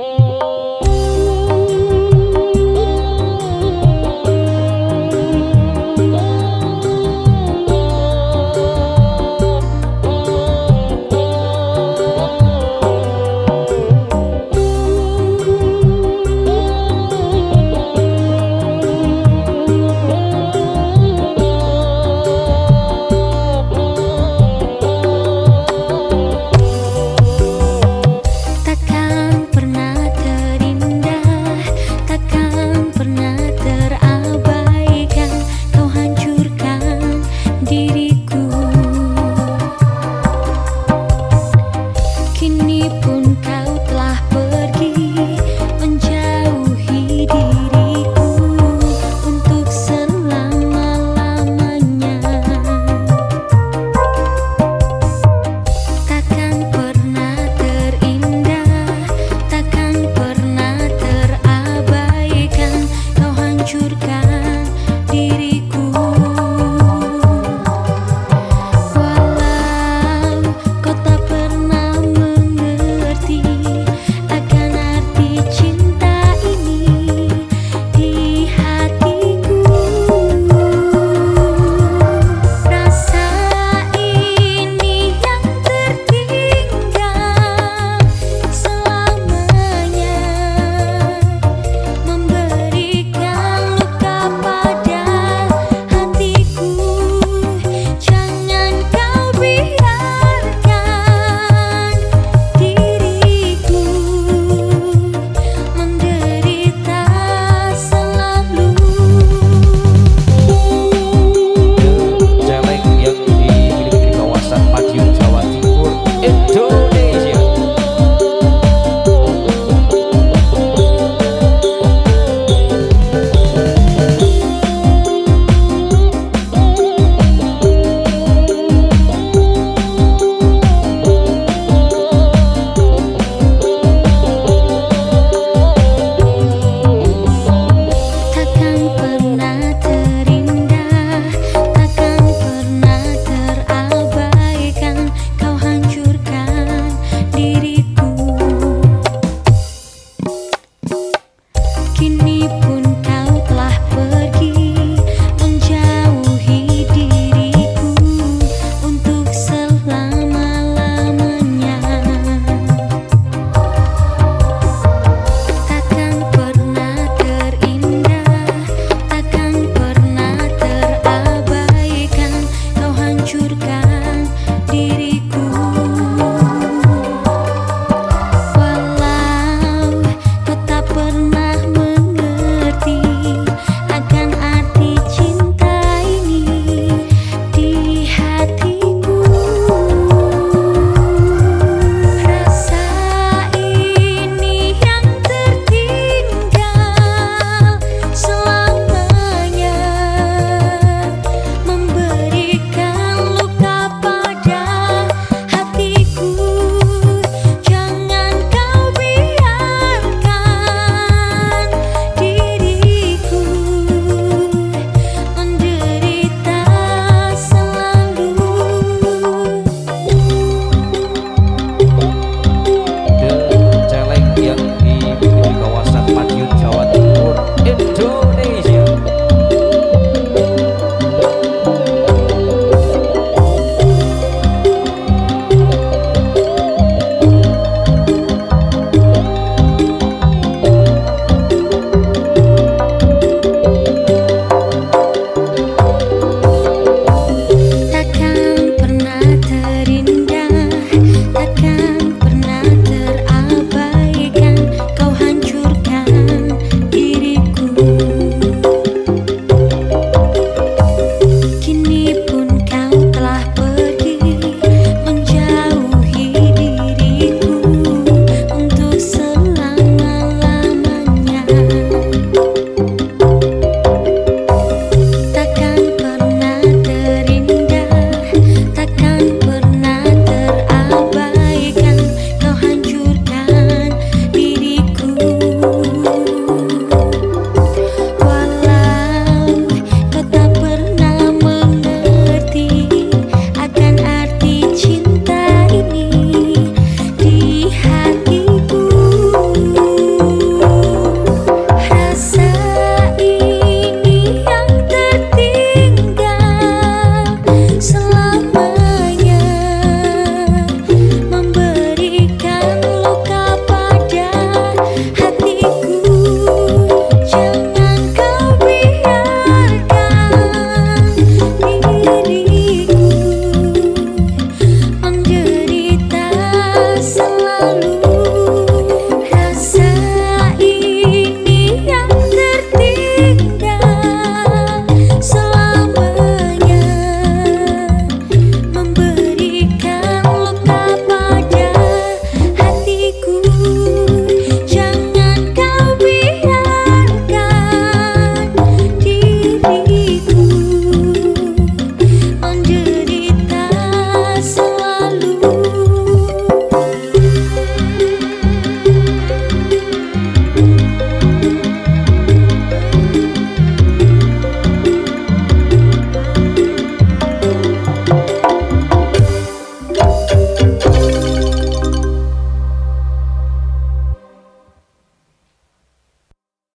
Oh.